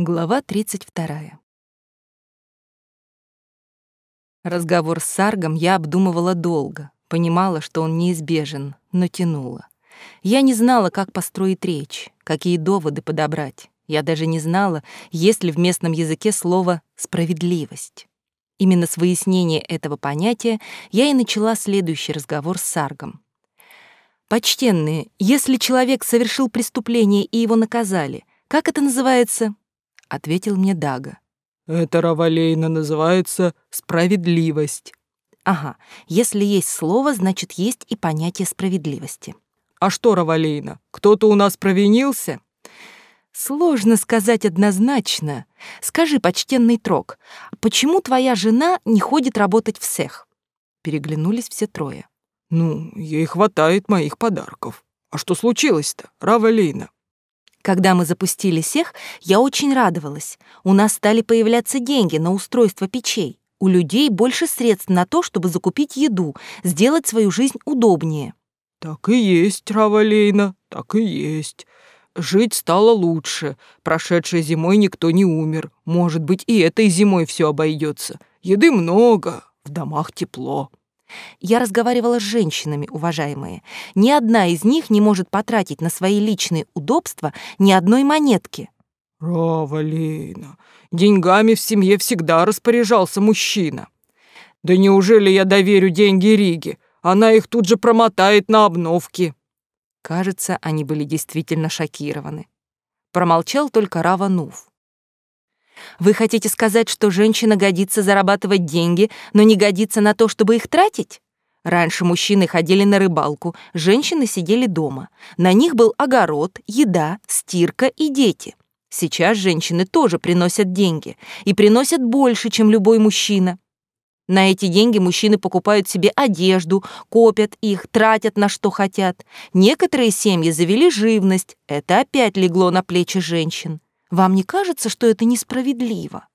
Глава 32. Разговор с Саргом я обдумывала долго, понимала, что он неизбежен, но тянула. Я не знала, как построить речь, какие доводы подобрать. Я даже не знала, есть ли в местном языке слово «справедливость». Именно с выяснения этого понятия я и начала следующий разговор с Саргом. «Почтенные, если человек совершил преступление и его наказали, как это называется?» — ответил мне Дага. «Это, Равалейна, называется справедливость». «Ага, если есть слово, значит, есть и понятие справедливости». «А что, Равалейна, кто-то у нас провинился?» Сложно сказать однозначно. Скажи, почтенный Трок, почему твоя жена не ходит работать в цех? Переглянулись все трое. Ну, ей хватает моих подарков. А что случилось-то, Равалейна? Когда мы запустили сех, я очень радовалась. У нас стали появляться деньги на устройство печей. У людей больше средств на то, чтобы закупить еду, сделать свою жизнь удобнее. Так и есть, Равалейна, так и есть. Жить стало лучше. Прошедшей зимой никто не умер. Может быть, и этой зимой все обойдется. Еды много, в домах тепло. Я разговаривала с женщинами, уважаемые. Ни одна из них не может потратить на свои личные удобства ни одной монетки. Равалина, деньгами в семье всегда распоряжался мужчина. Да неужели я доверю деньги Риге? Она их тут же промотает на обновки. Кажется, они были действительно шокированы. Промолчал только Рава Нув. Вы хотите сказать, что женщина годится зарабатывать деньги, но не годится на то, чтобы их тратить? Раньше мужчины ходили на рыбалку, женщины сидели дома. На них был огород, еда, стирка и дети. Сейчас женщины тоже приносят деньги. И приносят больше, чем любой мужчина. На эти деньги мужчины покупают себе одежду, копят их, тратят на что хотят. Некоторые семьи завели живность. Это опять легло на плечи женщин. Вам не кажется, что это несправедливо?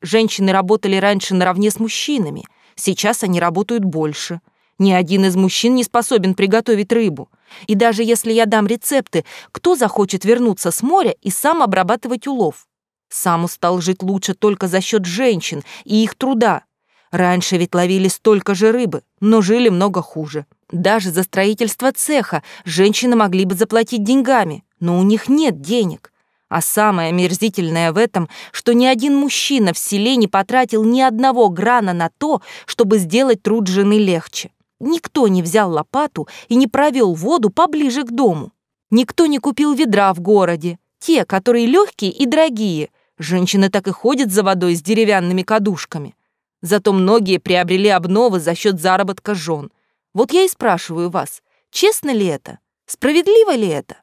Женщины работали раньше наравне с мужчинами, сейчас они работают больше. Ни один из мужчин не способен приготовить рыбу. И даже если я дам рецепты, кто захочет вернуться с моря и сам обрабатывать улов? Сам стал жить лучше только за счет женщин и их труда. Раньше ведь ловили столько же рыбы, но жили много хуже. Даже за строительство цеха женщины могли бы заплатить деньгами, но у них нет денег. А самое омерзительное в этом, что ни один мужчина в селе не потратил ни одного грана на то, чтобы сделать труд жены легче. Никто не взял лопату и не провел воду поближе к дому. Никто не купил ведра в городе. Те, которые легкие и дорогие. Женщины так и ходят за водой с деревянными кадушками. Зато многие приобрели обновы за счет заработка жен. Вот я и спрашиваю вас, честно ли это? Справедливо ли это?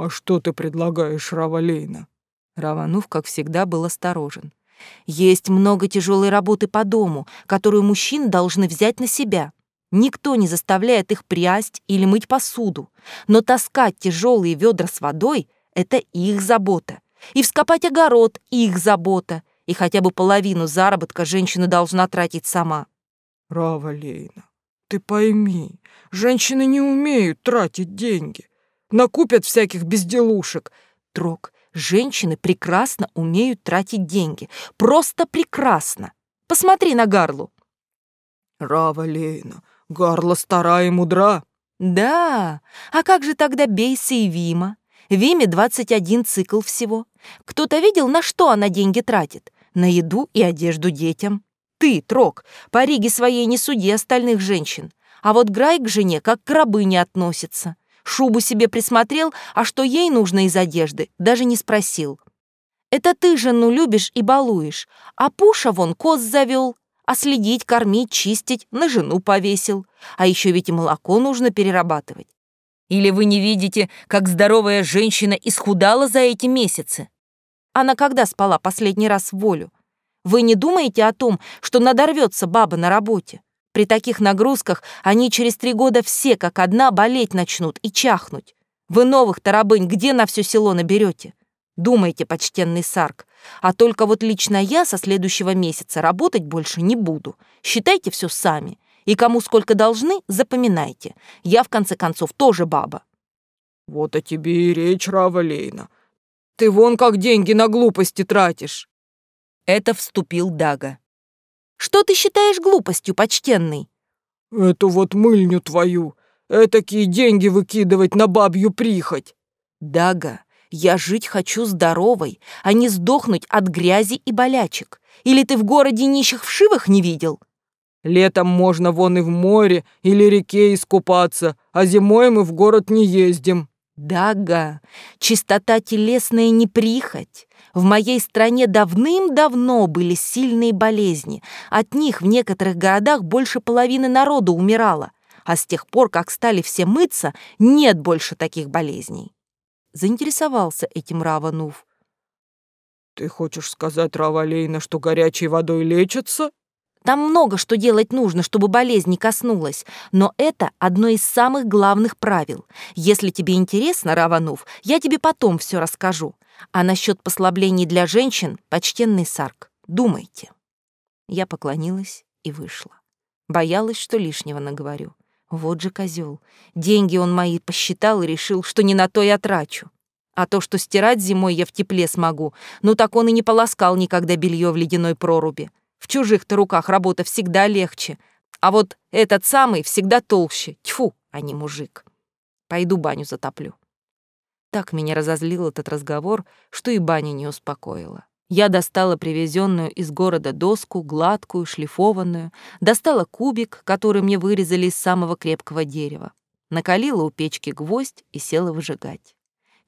«А что ты предлагаешь, Равалейна?» Раванув, как всегда, был осторожен. «Есть много тяжелой работы по дому, которую мужчины должны взять на себя. Никто не заставляет их прясть или мыть посуду, но таскать тяжелые ведра с водой — это их забота. И вскопать огород — их забота. И хотя бы половину заработка женщина должна тратить сама». «Равалейна, ты пойми, женщины не умеют тратить деньги накупят всяких безделушек. Трог, женщины прекрасно умеют тратить деньги. Просто прекрасно. Посмотри на Гарлу. Рава Лейна, Гарла старая и мудра. Да, а как же тогда Бейса и Вима? Виме 21 цикл всего. Кто-то видел, на что она деньги тратит? На еду и одежду детям. Ты, Трог, по Риге своей не суди остальных женщин. А вот Грай к жене как к рабыне относится. Шубу себе присмотрел, а что ей нужно из одежды, даже не спросил. Это ты жену любишь и балуешь, а Пуша вон коз завел, а следить, кормить, чистить на жену повесил. А еще ведь и молоко нужно перерабатывать. Или вы не видите, как здоровая женщина исхудала за эти месяцы? Она когда спала последний раз в волю? Вы не думаете о том, что надорвется баба на работе? При таких нагрузках они через три года все как одна болеть начнут и чахнуть. Вы новых тарабынь где на все село наберете? Думайте, почтенный Сарк. А только вот лично я со следующего месяца работать больше не буду. Считайте все сами. И кому сколько должны, запоминайте. Я, в конце концов, тоже баба. Вот о тебе и речь, Равалейна. Ты вон как деньги на глупости тратишь. Это вступил Дага. Что ты считаешь глупостью, почтенный? Эту вот мыльню твою. Этакие деньги выкидывать на бабью прихоть. Дага, я жить хочу здоровой, а не сдохнуть от грязи и болячек. Или ты в городе нищих вшивых не видел? Летом можно вон и в море или реке искупаться, а зимой мы в город не ездим. Дага, чистота телесная не прихоть. В моей стране давным-давно были сильные болезни. От них в некоторых городах больше половины народа умирало. А с тех пор, как стали все мыться, нет больше таких болезней. Заинтересовался этим Раванув. «Ты хочешь сказать, Равалейна, что горячей водой лечатся?» Там много что делать нужно, чтобы болезнь не коснулась, но это одно из самых главных правил. Если тебе интересно, Раванув, я тебе потом все расскажу. А насчет послаблений для женщин, почтенный Сарк, думайте. Я поклонилась и вышла. Боялась, что лишнего наговорю. Вот же козел. Деньги он мои посчитал и решил, что не на то я трачу. А то, что стирать зимой я в тепле смогу, ну так он и не полоскал никогда белье в ледяной проруби. Чужих-то руках работа всегда легче, а вот этот самый всегда толще. Тьфу, а не мужик. Пойду баню затоплю. Так меня разозлил этот разговор, что и баня не успокоила. Я достала привезенную из города доску, гладкую, шлифованную, достала кубик, который мне вырезали из самого крепкого дерева, накалила у печки гвоздь и села выжигать.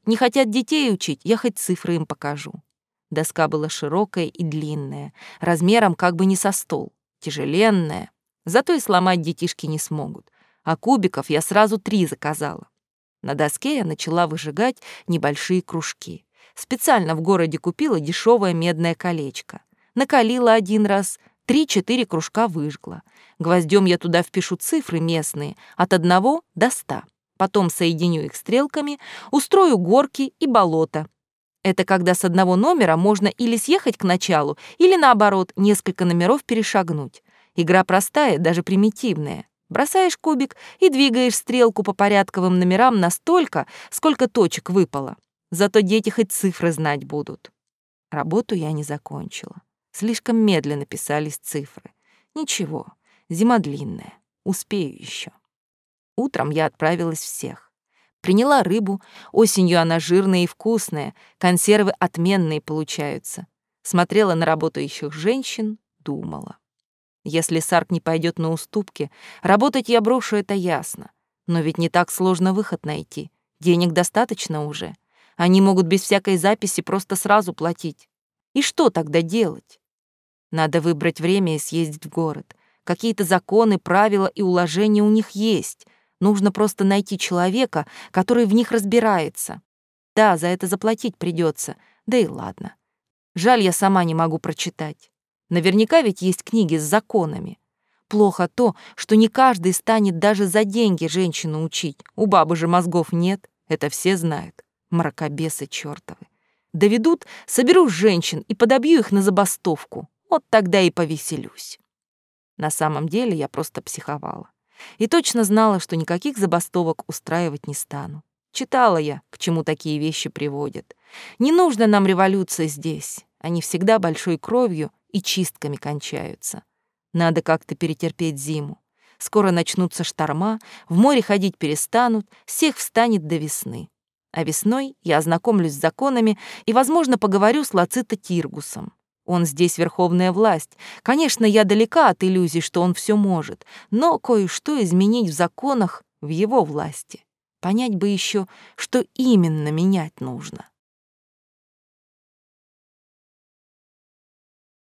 Не хотят детей учить, я хоть цифры им покажу. Доска была широкая и длинная, размером как бы не со стол, тяжеленная. Зато и сломать детишки не смогут. А кубиков я сразу три заказала. На доске я начала выжигать небольшие кружки. Специально в городе купила дешевое медное колечко. Накалила один раз, три-четыре кружка выжгла. Гвоздем я туда впишу цифры местные, от одного до ста. Потом соединю их стрелками, устрою горки и болото, это когда с одного номера можно или съехать к началу, или наоборот, несколько номеров перешагнуть. Игра простая, даже примитивная. Бросаешь кубик и двигаешь стрелку по порядковым номерам настолько, сколько точек выпало. Зато дети хоть цифры знать будут. Работу я не закончила. Слишком медленно писались цифры. Ничего, зима длинная, успею еще. Утром я отправилась всех. Приняла рыбу, осенью она жирная и вкусная, консервы отменные получаются. Смотрела на работающих женщин, думала. Если Сарк не пойдет на уступки, работать я брошу, это ясно. Но ведь не так сложно выход найти. Денег достаточно уже. Они могут без всякой записи просто сразу платить. И что тогда делать? Надо выбрать время и съездить в город. Какие-то законы, правила и уложения у них есть. Нужно просто найти человека, который в них разбирается. Да, за это заплатить придется, да и ладно. Жаль, я сама не могу прочитать. Наверняка ведь есть книги с законами. Плохо то, что не каждый станет даже за деньги женщину учить. У бабы же мозгов нет, это все знают. Мракобесы чёртовы. Доведут, соберу женщин и подобью их на забастовку. Вот тогда и повеселюсь. На самом деле я просто психовала и точно знала, что никаких забастовок устраивать не стану. Читала я, к чему такие вещи приводят. Не нужно нам революция здесь. Они всегда большой кровью и чистками кончаются. Надо как-то перетерпеть зиму. Скоро начнутся шторма, в море ходить перестанут, всех встанет до весны. А весной я ознакомлюсь с законами и, возможно, поговорю с Лацита Тиргусом. Он здесь верховная власть. Конечно, я далека от иллюзий, что он все может, но кое-что изменить в законах в его власти. Понять бы еще, что именно менять нужно.